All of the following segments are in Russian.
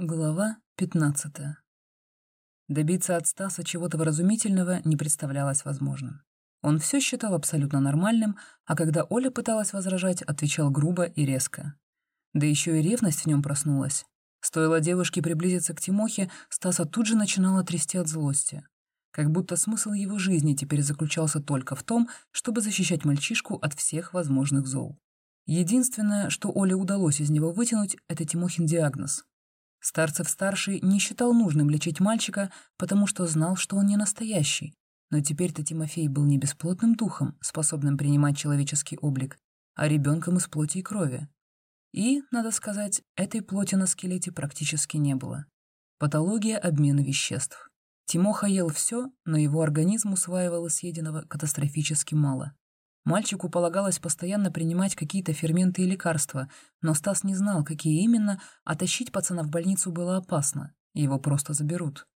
Глава 15. Добиться от Стаса чего-то вразумительного не представлялось возможным. Он все считал абсолютно нормальным, а когда Оля пыталась возражать, отвечал грубо и резко. Да еще и ревность в нем проснулась. Стоило девушке приблизиться к Тимохе, Стаса тут же начинала трясти от злости. Как будто смысл его жизни теперь заключался только в том, чтобы защищать мальчишку от всех возможных зол. Единственное, что Оле удалось из него вытянуть, это Тимохин диагноз Старцев-старший не считал нужным лечить мальчика, потому что знал, что он не настоящий. Но теперь-то Тимофей был не бесплотным духом, способным принимать человеческий облик, а ребенком из плоти и крови. И, надо сказать, этой плоти на скелете практически не было. Патология обмена веществ. Тимоха ел все, но его организм усваивал из съеденного катастрофически мало. Мальчику полагалось постоянно принимать какие-то ферменты и лекарства, но Стас не знал, какие именно, а тащить пацана в больницу было опасно, его просто заберут.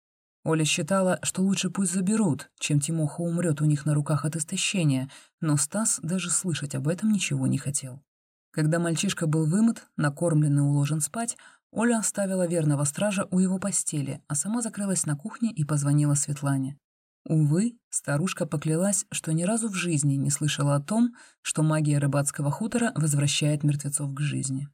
Оля считала, что лучше пусть заберут, чем Тимоха умрет у них на руках от истощения, но Стас даже слышать об этом ничего не хотел. Когда мальчишка был вымыт, накормлен и уложен спать, Оля оставила верного стража у его постели, а сама закрылась на кухне и позвонила Светлане. Увы, старушка поклялась, что ни разу в жизни не слышала о том, что магия рыбацкого хутора возвращает мертвецов к жизни.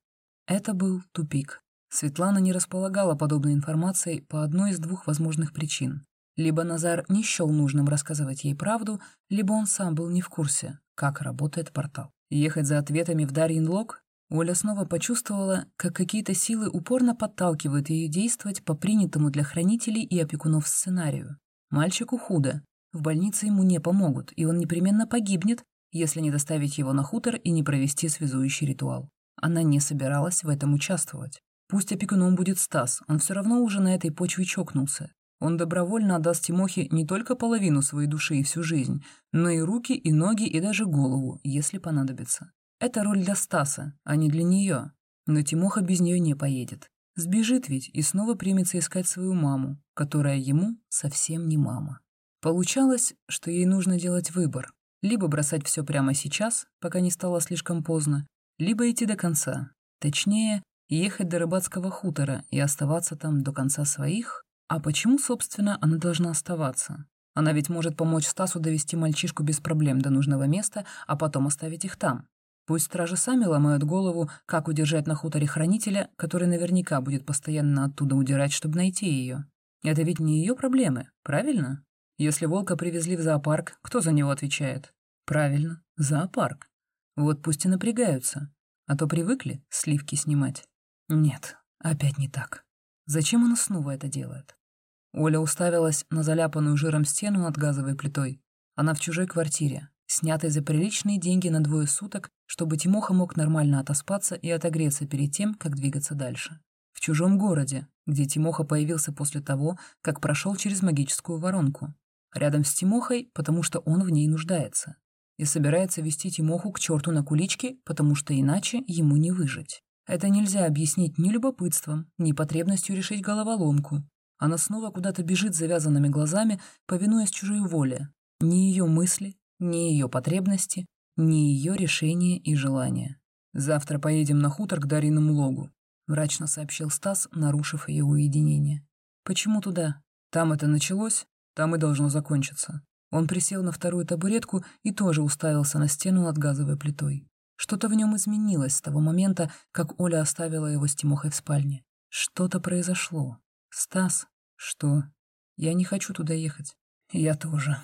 Это был тупик. Светлана не располагала подобной информацией по одной из двух возможных причин. Либо Назар не счел нужным рассказывать ей правду, либо он сам был не в курсе, как работает портал. Ехать за ответами в Дарьин лог Оля снова почувствовала, как какие-то силы упорно подталкивают ее действовать по принятому для хранителей и опекунов сценарию. Мальчику худо. В больнице ему не помогут, и он непременно погибнет, если не доставить его на хутор и не провести связующий ритуал. Она не собиралась в этом участвовать. Пусть опекуном будет Стас, он все равно уже на этой почве чокнулся. Он добровольно отдаст Тимохе не только половину своей души и всю жизнь, но и руки, и ноги, и даже голову, если понадобится. Это роль для Стаса, а не для нее. Но Тимоха без нее не поедет. Сбежит ведь и снова примется искать свою маму, которая ему совсем не мама. Получалось, что ей нужно делать выбор. Либо бросать все прямо сейчас, пока не стало слишком поздно, либо идти до конца. Точнее, ехать до рыбацкого хутора и оставаться там до конца своих. А почему, собственно, она должна оставаться? Она ведь может помочь Стасу довести мальчишку без проблем до нужного места, а потом оставить их там. Пусть стражи сами ломают голову, как удержать на хуторе хранителя, который наверняка будет постоянно оттуда удирать, чтобы найти ее. Это ведь не ее проблемы, правильно? Если волка привезли в зоопарк, кто за него отвечает? Правильно, зоопарк. Вот пусть и напрягаются, а то привыкли сливки снимать. Нет, опять не так. Зачем она снова это делает? Оля уставилась на заляпанную жиром стену над газовой плитой. Она в чужой квартире, снятой за приличные деньги на двое суток, чтобы Тимоха мог нормально отоспаться и отогреться перед тем, как двигаться дальше. В чужом городе, где Тимоха появился после того, как прошел через магическую воронку. Рядом с Тимохой, потому что он в ней нуждается. И собирается вести Тимоху к черту на кулички, потому что иначе ему не выжить. Это нельзя объяснить ни любопытством, ни потребностью решить головоломку. Она снова куда-то бежит завязанными глазами, повинуясь чужой воле. Ни ее мысли, ни ее потребности, ни ее решения и желания. «Завтра поедем на хутор к Дариному логу», — мрачно сообщил Стас, нарушив ее уединение. «Почему туда? Там это началось, там и должно закончиться». Он присел на вторую табуретку и тоже уставился на стену над газовой плитой. Что-то в нем изменилось с того момента, как Оля оставила его с Тимохой в спальне. Что-то произошло. «Стас, что? Я не хочу туда ехать. Я тоже».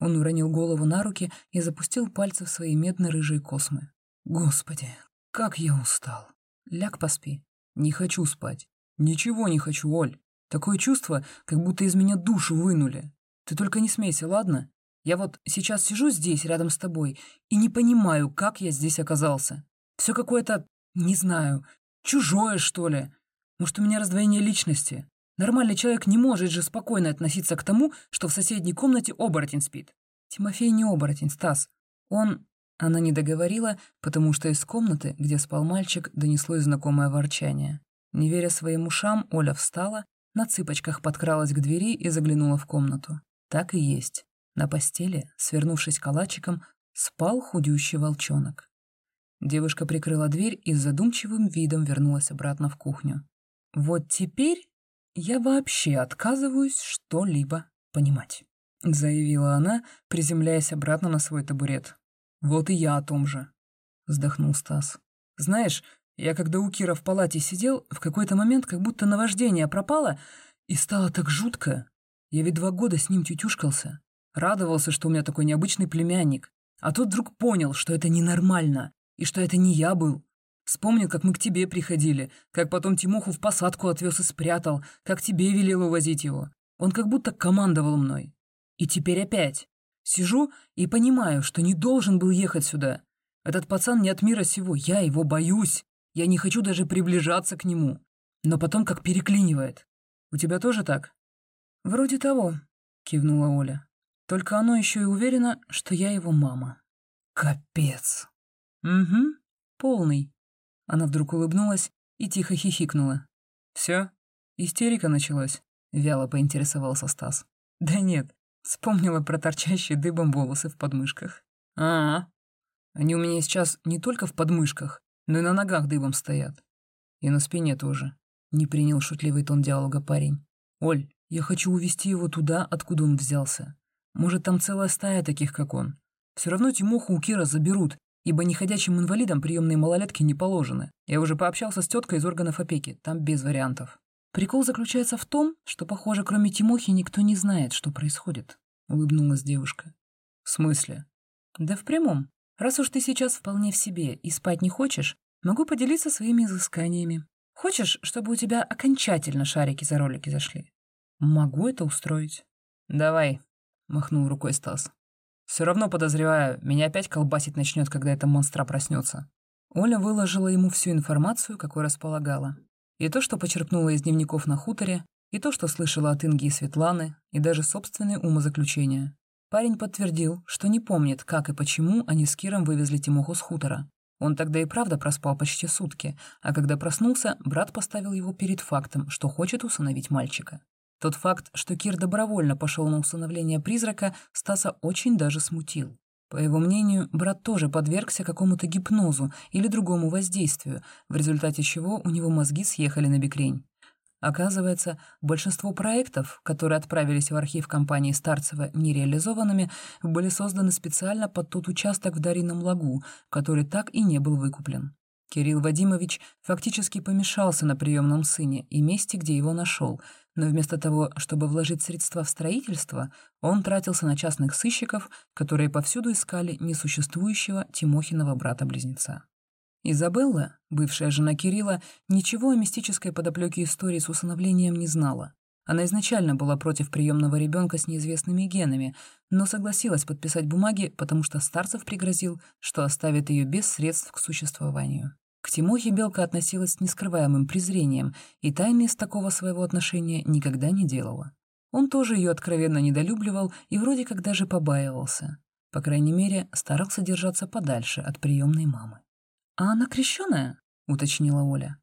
Он уронил голову на руки и запустил пальцы в свои медно-рыжие космы. «Господи, как я устал! Ляг поспи. Не хочу спать. Ничего не хочу, Оль. Такое чувство, как будто из меня душу вынули. Ты только не смейся, ладно? Я вот сейчас сижу здесь, рядом с тобой, и не понимаю, как я здесь оказался. Все какое-то, не знаю, чужое, что ли. Может, у меня раздвоение личности. Нормальный человек не может же спокойно относиться к тому, что в соседней комнате оборотень спит. Тимофей не оборотень, Стас. Он... Она не договорила, потому что из комнаты, где спал мальчик, донеслось знакомое ворчание. Не веря своим ушам, Оля встала, на цыпочках подкралась к двери и заглянула в комнату. Так и есть. На постели, свернувшись калачиком, спал худющий волчонок. Девушка прикрыла дверь и с задумчивым видом вернулась обратно в кухню. Вот теперь я вообще отказываюсь что-либо понимать», — заявила она, приземляясь обратно на свой табурет. «Вот и я о том же», — вздохнул Стас. «Знаешь, я когда у Кира в палате сидел, в какой-то момент как будто наваждение пропало, и стало так жутко. Я ведь два года с ним тютюшкался. Радовался, что у меня такой необычный племянник. А тут вдруг понял, что это ненормально, и что это не я был. Вспомнил, как мы к тебе приходили, как потом Тимоху в посадку отвез и спрятал, как тебе велел увозить его. Он как будто командовал мной. И теперь опять. Сижу и понимаю, что не должен был ехать сюда. Этот пацан не от мира сего, я его боюсь. Я не хочу даже приближаться к нему. Но потом как переклинивает. У тебя тоже так? Вроде того, кивнула Оля. Только оно еще и уверено, что я его мама. Капец. Угу, полный. Она вдруг улыбнулась и тихо хихикнула. Все? Истерика началась? Вяло поинтересовался Стас. Да нет, вспомнила про торчащие дыбом волосы в подмышках. А, -а. Они у меня сейчас не только в подмышках, но и на ногах дыбом стоят. И на спине тоже. Не принял шутливый тон диалога парень. «Оль, я хочу увести его туда, откуда он взялся. Может, там целая стая таких, как он. Все равно Тимоху у Кира заберут, ибо неходячим инвалидам приемные малолетки не положены. Я уже пообщался с теткой из органов опеки, там без вариантов. Прикол заключается в том, что, похоже, кроме Тимохи никто не знает, что происходит», — улыбнулась девушка. «В смысле?» «Да в прямом. Раз уж ты сейчас вполне в себе и спать не хочешь, могу поделиться своими изысканиями. Хочешь, чтобы у тебя окончательно шарики за ролики зашли? Могу это устроить. Давай, махнул рукой Стас. Все равно подозреваю, меня опять колбасить начнет, когда эта монстра проснется. Оля выложила ему всю информацию, какой располагала. И то, что почерпнула из дневников на хуторе, и то, что слышала от Инги и Светланы, и даже собственные умозаключения. Парень подтвердил, что не помнит, как и почему они с Киром вывезли Тимоху с хутора. Он тогда и правда проспал почти сутки, а когда проснулся, брат поставил его перед фактом, что хочет усыновить мальчика. Тот факт, что Кир добровольно пошел на усыновление призрака, Стаса очень даже смутил. По его мнению, брат тоже подвергся какому-то гипнозу или другому воздействию, в результате чего у него мозги съехали на бекрень. Оказывается, большинство проектов, которые отправились в архив компании Старцева нереализованными, были созданы специально под тот участок в Дарином лагу, который так и не был выкуплен. Кирилл Вадимович фактически помешался на приемном сыне и месте, где его нашел, но вместо того, чтобы вложить средства в строительство, он тратился на частных сыщиков, которые повсюду искали несуществующего Тимохиного брата-близнеца. Изабелла, бывшая жена Кирилла, ничего о мистической подоплеке истории с усыновлением не знала. Она изначально была против приемного ребенка с неизвестными генами, но согласилась подписать бумаги, потому что Старцев пригрозил, что оставит ее без средств к существованию. К Тимохе Белка относилась с нескрываемым презрением и тайны из такого своего отношения никогда не делала. Он тоже ее откровенно недолюбливал и вроде как даже побаивался. По крайней мере, старался держаться подальше от приемной мамы. «А она крещенная?» — уточнила Оля.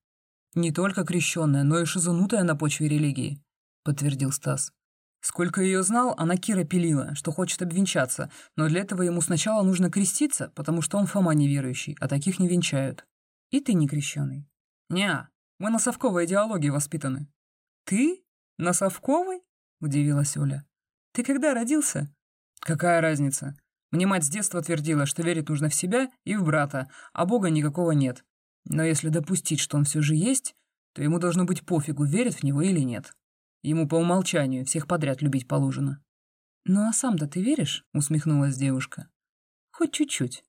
«Не только крещенная, но и шизанутая на почве религии», — подтвердил Стас. «Сколько ее знал, она Кира пилила, что хочет обвенчаться, но для этого ему сначала нужно креститься, потому что он Фома неверующий, а таких не венчают. И ты не крещеный?» «Не, мы на совковой идеологии воспитаны». «Ты? На совковой?» — удивилась Оля. «Ты когда родился?» «Какая разница? Мне мать с детства твердила, что верить нужно в себя и в брата, а Бога никакого нет. Но если допустить, что он все же есть, то ему должно быть пофигу, верит в него или нет. Ему по умолчанию всех подряд любить положено. «Ну а сам-то ты веришь?» — усмехнулась девушка. «Хоть чуть-чуть.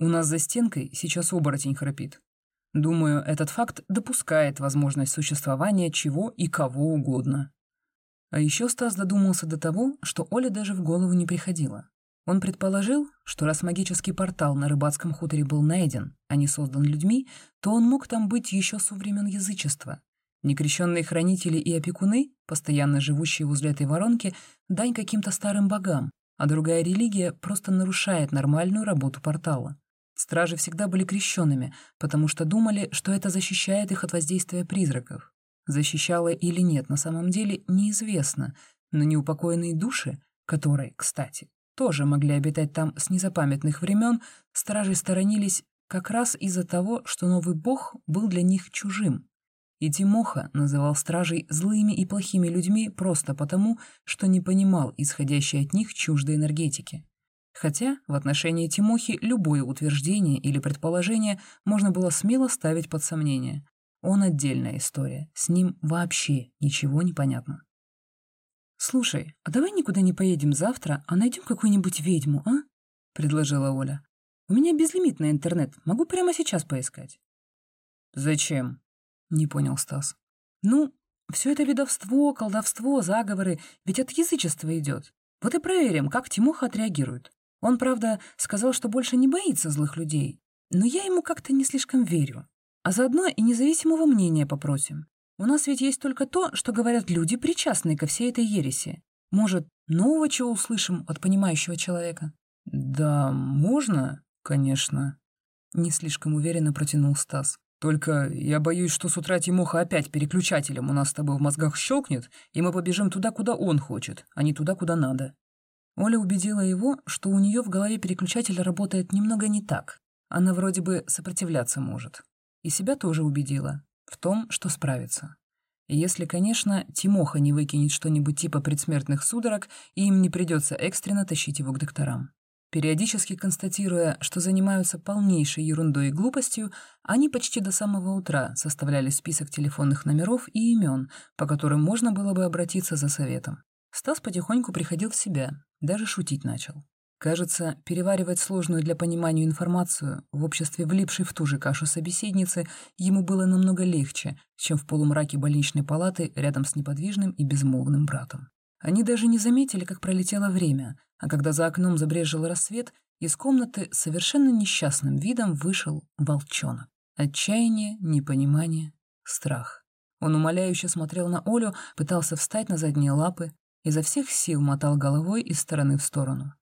У нас за стенкой сейчас оборотень храпит. Думаю, этот факт допускает возможность существования чего и кого угодно». А еще Стас додумался до того, что Оля даже в голову не приходила. Он предположил, что раз магический портал на рыбацком хуторе был найден, а не создан людьми, то он мог там быть еще со времен язычества. Некрещенные хранители и опекуны, постоянно живущие возле этой воронки, дань каким-то старым богам, а другая религия просто нарушает нормальную работу портала. Стражи всегда были крещенными, потому что думали, что это защищает их от воздействия призраков. Защищало или нет, на самом деле неизвестно, но неупокоенные души, которые, кстати, тоже могли обитать там с незапамятных времен, стражи сторонились как раз из-за того, что новый бог был для них чужим. И Тимоха называл стражей злыми и плохими людьми просто потому, что не понимал исходящей от них чуждой энергетики. Хотя в отношении Тимохи любое утверждение или предположение можно было смело ставить под сомнение. Он отдельная история, с ним вообще ничего не понятно. «Слушай, а давай никуда не поедем завтра, а найдем какую-нибудь ведьму, а?» — предложила Оля. «У меня безлимитный интернет, могу прямо сейчас поискать». «Зачем?» — не понял Стас. «Ну, все это ведовство, колдовство, заговоры, ведь от язычества идет. Вот и проверим, как Тимоха отреагирует. Он, правда, сказал, что больше не боится злых людей, но я ему как-то не слишком верю. А заодно и независимого мнения попросим. У нас ведь есть только то, что говорят люди, причастные ко всей этой ереси. Может, нового чего услышим от понимающего человека?» «Да, можно, конечно», — не слишком уверенно протянул Стас. «Только я боюсь, что с утра Тимоха опять переключателем у нас с тобой в мозгах щелкнет, и мы побежим туда, куда он хочет, а не туда, куда надо». Оля убедила его, что у нее в голове переключатель работает немного не так. Она вроде бы сопротивляться может. И себя тоже убедила в том, что справится. Если, конечно, Тимоха не выкинет что-нибудь типа предсмертных судорог, и им не придется экстренно тащить его к докторам. Периодически констатируя, что занимаются полнейшей ерундой и глупостью, они почти до самого утра составляли список телефонных номеров и имен, по которым можно было бы обратиться за советом. Стас потихоньку приходил в себя, даже шутить начал. Кажется, переваривать сложную для понимания информацию в обществе влипшей в ту же кашу собеседницы ему было намного легче, чем в полумраке больничной палаты рядом с неподвижным и безмолвным братом. Они даже не заметили, как пролетело время, а когда за окном забрежил рассвет, из комнаты совершенно несчастным видом вышел волчонок. Отчаяние, непонимание, страх. Он умоляюще смотрел на Олю, пытался встать на задние лапы, изо всех сил мотал головой из стороны в сторону.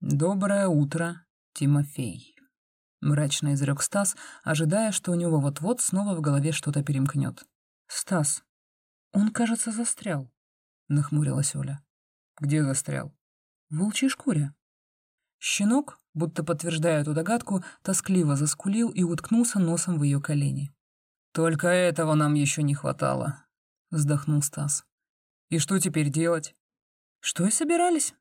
«Доброе утро, Тимофей», — мрачно изрек Стас, ожидая, что у него вот-вот снова в голове что-то перемкнет. «Стас, он, кажется, застрял», — нахмурилась Оля. «Где застрял?» «В волчьей шкуре». Щенок, будто подтверждая эту догадку, тоскливо заскулил и уткнулся носом в ее колени. «Только этого нам еще не хватало», — вздохнул Стас. «И что теперь делать?» «Что и собирались.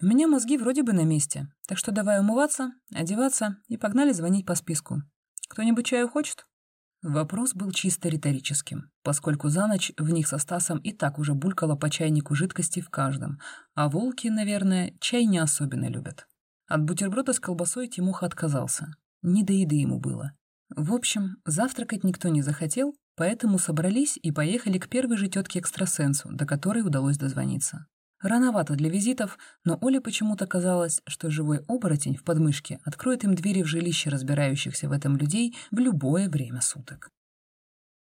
У меня мозги вроде бы на месте, так что давай умываться, одеваться и погнали звонить по списку. Кто-нибудь чаю хочет?» Вопрос был чисто риторическим, поскольку за ночь в них со Стасом и так уже булькало по чайнику жидкости в каждом, а волки, наверное, чай не особенно любят. От бутерброда с колбасой Тимуха отказался. Не до еды ему было. В общем, завтракать никто не захотел, поэтому собрались и поехали к первой же тетке-экстрасенсу, до которой удалось дозвониться. Рановато для визитов, но Оле почему-то казалось, что живой оборотень в подмышке откроет им двери в жилище разбирающихся в этом людей в любое время суток.